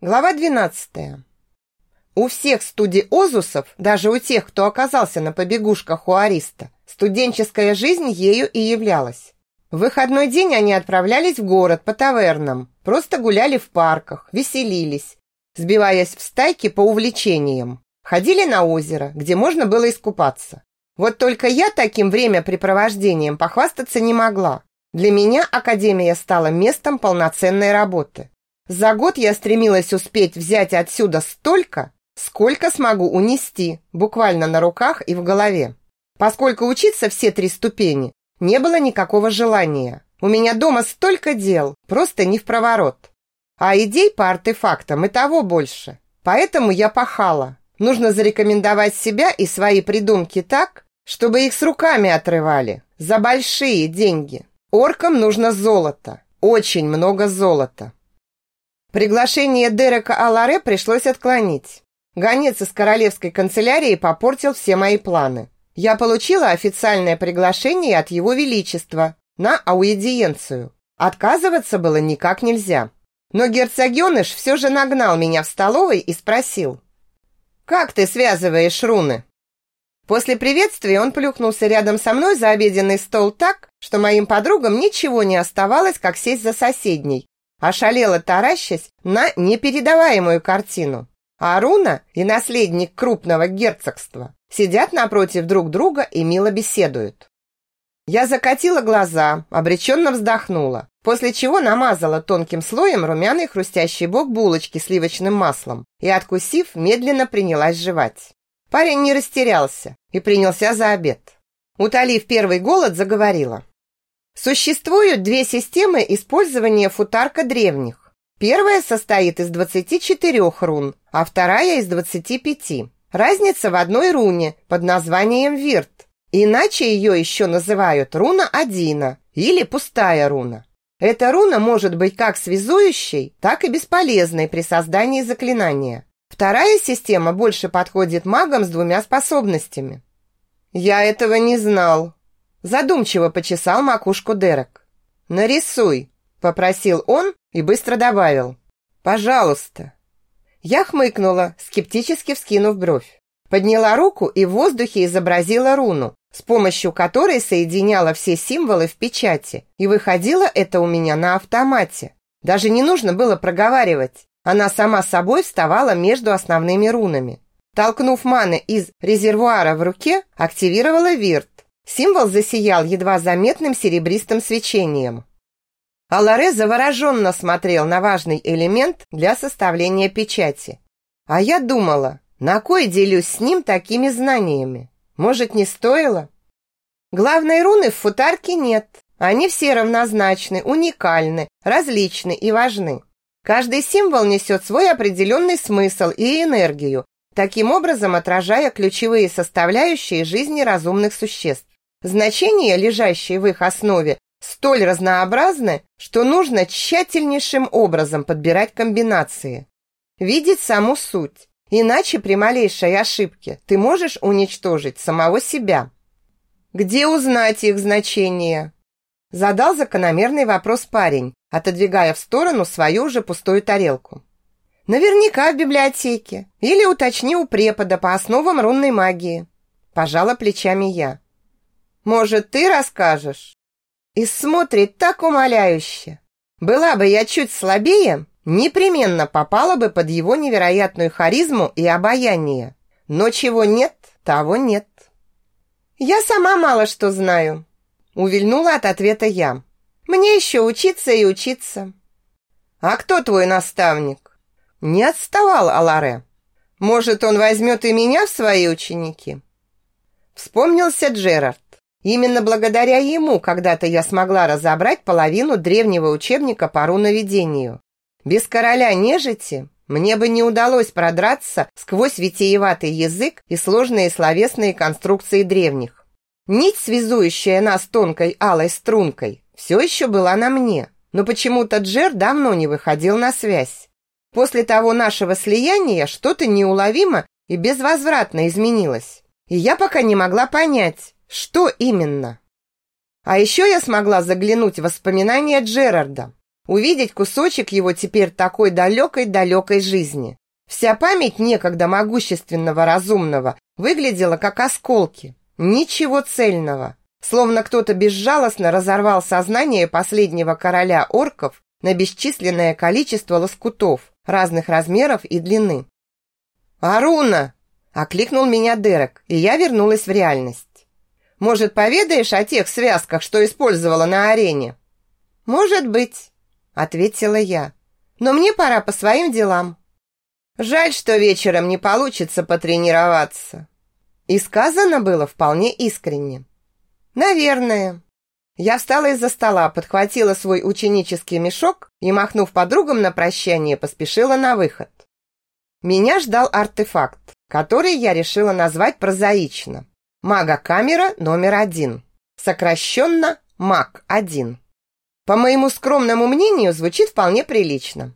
Глава 12. У всех студиозусов, даже у тех, кто оказался на побегушках у Ариста, студенческая жизнь ею и являлась. В выходной день они отправлялись в город по тавернам, просто гуляли в парках, веселились, сбиваясь в стайки по увлечениям. Ходили на озеро, где можно было искупаться. Вот только я таким времяпрепровождением похвастаться не могла. Для меня академия стала местом полноценной работы. За год я стремилась успеть взять отсюда столько, сколько смогу унести, буквально на руках и в голове. Поскольку учиться все три ступени не было никакого желания. У меня дома столько дел, просто не в проворот. А идей по артефактам и того больше. Поэтому я пахала. Нужно зарекомендовать себя и свои придумки так, чтобы их с руками отрывали. За большие деньги. Оркам нужно золото. Очень много золота. Приглашение Дерека Аларе пришлось отклонить. Гонец из королевской канцелярии попортил все мои планы. Я получила официальное приглашение от его величества на аудиенцию. Отказываться было никак нельзя. Но герцогеныш все же нагнал меня в столовой и спросил. «Как ты связываешь руны?» После приветствия он плюхнулся рядом со мной за обеденный стол так, что моим подругам ничего не оставалось, как сесть за соседней, ошалела таращась на непередаваемую картину. А Руна и наследник крупного герцогства сидят напротив друг друга и мило беседуют. Я закатила глаза, обреченно вздохнула, после чего намазала тонким слоем румяный хрустящий бок булочки сливочным маслом и, откусив, медленно принялась жевать. Парень не растерялся и принялся за обед. Утолив первый голод, заговорила. Существуют две системы использования футарка древних. Первая состоит из 24 рун, а вторая из 25. Разница в одной руне под названием Вирт. Иначе ее еще называют руна Адина или пустая руна. Эта руна может быть как связующей, так и бесполезной при создании заклинания. Вторая система больше подходит магам с двумя способностями. Я этого не знал. Задумчиво почесал макушку Дерек. Нарисуй, попросил он и быстро добавил. Пожалуйста. Я хмыкнула, скептически вскинув бровь. Подняла руку и в воздухе изобразила руну, с помощью которой соединяла все символы в печати, и выходило это у меня на автомате. Даже не нужно было проговаривать. Она сама собой вставала между основными рунами. Толкнув маны из резервуара в руке, активировала вирт. Символ засиял едва заметным серебристым свечением. Аларе завороженно смотрел на важный элемент для составления печати. А я думала, на кой делюсь с ним такими знаниями? Может, не стоило? Главной руны в футарке нет. Они все равнозначны, уникальны, различны и важны. Каждый символ несет свой определенный смысл и энергию, таким образом отражая ключевые составляющие жизни разумных существ. Значения, лежащие в их основе, столь разнообразны, что нужно тщательнейшим образом подбирать комбинации. Видеть саму суть. Иначе при малейшей ошибке ты можешь уничтожить самого себя. Где узнать их значение? Задал закономерный вопрос парень, отодвигая в сторону свою уже пустую тарелку. Наверняка в библиотеке. Или уточни у препода по основам рунной магии. Пожала плечами я. Может, ты расскажешь? И смотрит так умоляюще. Была бы я чуть слабее, непременно попала бы под его невероятную харизму и обаяние. Но чего нет, того нет. Я сама мало что знаю, Увильнула от ответа я. Мне еще учиться и учиться. А кто твой наставник? Не отставал Аларе. Может, он возьмет и меня в свои ученики? Вспомнился Джерард. Именно благодаря ему когда-то я смогла разобрать половину древнего учебника по руноведению. Без короля нежити мне бы не удалось продраться сквозь витиеватый язык и сложные словесные конструкции древних. Нить, связующая нас тонкой алой стрункой, все еще была на мне, но почему-то Джер давно не выходил на связь. После того нашего слияния что-то неуловимо и безвозвратно изменилось. И я пока не могла понять, что именно. А еще я смогла заглянуть в воспоминания Джерарда. увидеть кусочек его теперь такой далекой-далекой жизни. Вся память некогда могущественного разумного выглядела как осколки. Ничего цельного. Словно кто-то безжалостно разорвал сознание последнего короля орков на бесчисленное количество лоскутов разных размеров и длины. «Аруна!» – окликнул меня Дерек, и я вернулась в реальность. «Может, поведаешь о тех связках, что использовала на арене?» «Может быть», – ответила я. «Но мне пора по своим делам». «Жаль, что вечером не получится потренироваться». И сказано было вполне искренне. «Наверное». Я встала из-за стола, подхватила свой ученический мешок и, махнув подругам на прощание, поспешила на выход. Меня ждал артефакт, который я решила назвать прозаично. Мага-камера номер один. Сокращенно МАГ-1. По моему скромному мнению, звучит вполне прилично.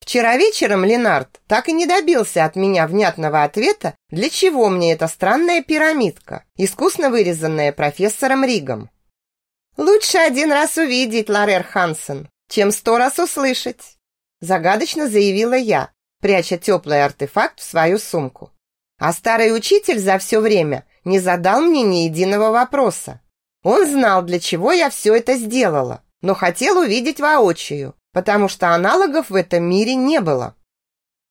Вчера вечером Ленард так и не добился от меня внятного ответа, для чего мне эта странная пирамидка, искусно вырезанная профессором Ригом. «Лучше один раз увидеть, Ларер Хансен, чем сто раз услышать», загадочно заявила я, пряча теплый артефакт в свою сумку. А старый учитель за все время не задал мне ни единого вопроса. Он знал, для чего я все это сделала, но хотел увидеть воочию, потому что аналогов в этом мире не было.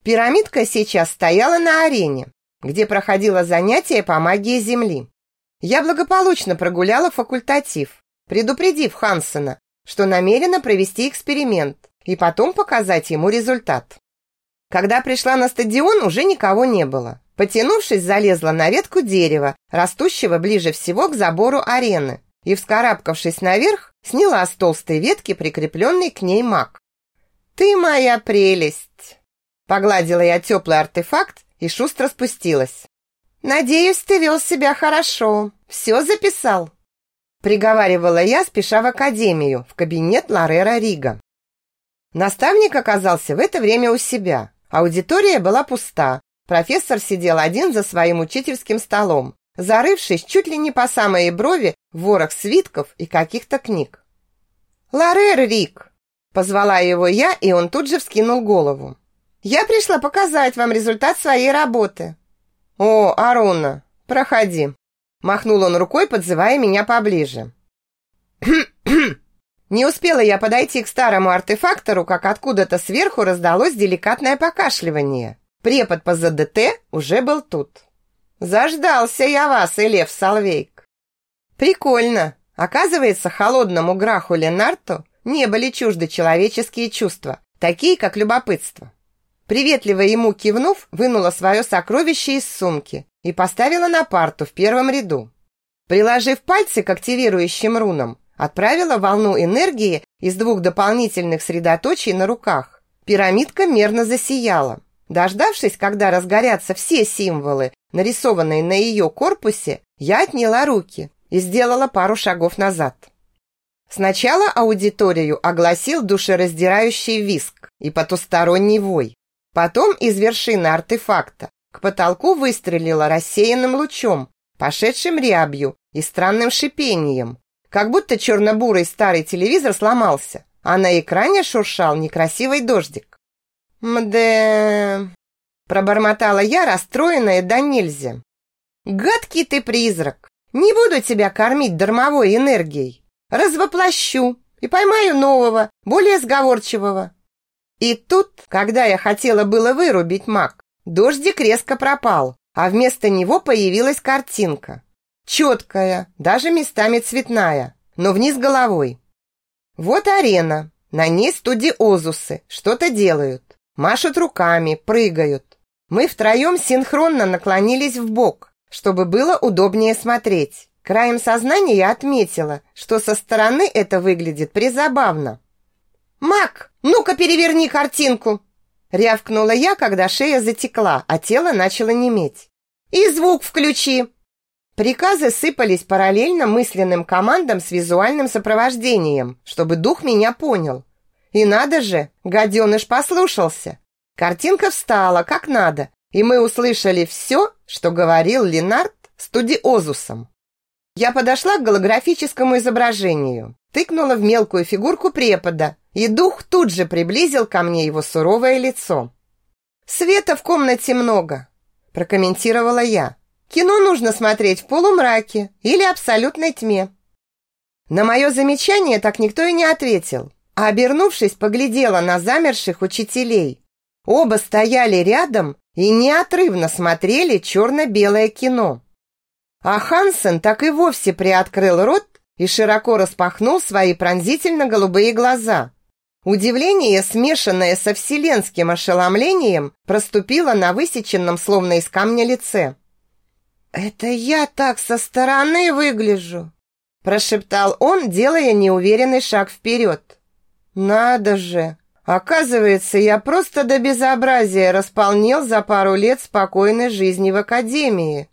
Пирамидка сейчас стояла на арене, где проходило занятие по магии Земли. Я благополучно прогуляла факультатив, предупредив Хансена, что намерена провести эксперимент и потом показать ему результат. Когда пришла на стадион, уже никого не было. Потянувшись, залезла на ветку дерева, растущего ближе всего к забору арены, и, вскарабкавшись наверх, сняла с толстой ветки прикрепленный к ней маг. «Ты моя прелесть!» Погладила я теплый артефакт и шустро спустилась. «Надеюсь, ты вел себя хорошо. Все записал?» Приговаривала я, спеша в академию, в кабинет Ларера Рига. Наставник оказался в это время у себя. Аудитория была пуста. Профессор сидел один за своим учительским столом, зарывшись чуть ли не по самой брови в ворох свитков и каких-то книг. «Ларер Рик!» – позвала его я, и он тут же вскинул голову. «Я пришла показать вам результат своей работы». «О, Аруна, проходи!» – махнул он рукой, подзывая меня поближе. Не успела я подойти к старому артефактору, как откуда-то сверху раздалось деликатное покашливание. Препод по ЗДТ уже был тут. Заждался я вас, Элев Салвейк. Прикольно. Оказывается, холодному Граху Ленарту не были чужды человеческие чувства, такие как любопытство. Приветливо ему кивнув, вынула свое сокровище из сумки и поставила на парту в первом ряду. Приложив пальцы к активирующим рунам, отправила волну энергии из двух дополнительных средоточий на руках. Пирамидка мерно засияла. Дождавшись, когда разгорятся все символы, нарисованные на ее корпусе, я отняла руки и сделала пару шагов назад. Сначала аудиторию огласил душераздирающий виск и потусторонний вой. Потом из вершины артефакта к потолку выстрелила рассеянным лучом, пошедшим рябью и странным шипением, как будто черно-бурый старый телевизор сломался, а на экране шуршал некрасивый дождик. «Мде...» Пробормотала я, расстроенная да нельзя. «Гадкий ты призрак! Не буду тебя кормить дармовой энергией. Развоплощу и поймаю нового, более сговорчивого». И тут, когда я хотела было вырубить маг, дождик резко пропал, а вместо него появилась картинка. Четкая, даже местами цветная, но вниз головой. Вот арена, на ней студиозусы, что-то делают. Машут руками, прыгают. Мы втроем синхронно наклонились в бок, чтобы было удобнее смотреть. Краем сознания я отметила, что со стороны это выглядит призабавно. «Мак, ну-ка переверни картинку!» Рявкнула я, когда шея затекла, а тело начало неметь. «И звук включи!» Приказы сыпались параллельно мысленным командам с визуальным сопровождением, чтобы дух меня понял. И надо же, гаденыш послушался. Картинка встала как надо, и мы услышали все, что говорил Ленард студиозусом. Я подошла к голографическому изображению, тыкнула в мелкую фигурку препода и дух тут же приблизил ко мне его суровое лицо. «Света в комнате много», – прокомментировала я. «Кино нужно смотреть в полумраке или абсолютной тьме». На мое замечание так никто и не ответил, а обернувшись, поглядела на замерших учителей. Оба стояли рядом и неотрывно смотрели черно-белое кино. А Хансен так и вовсе приоткрыл рот и широко распахнул свои пронзительно-голубые глаза. Удивление, смешанное со вселенским ошеломлением, проступило на высеченном, словно из камня, лице. «Это я так со стороны выгляжу!» прошептал он, делая неуверенный шаг вперед. «Надо же! Оказывается, я просто до безобразия располнел за пару лет спокойной жизни в академии.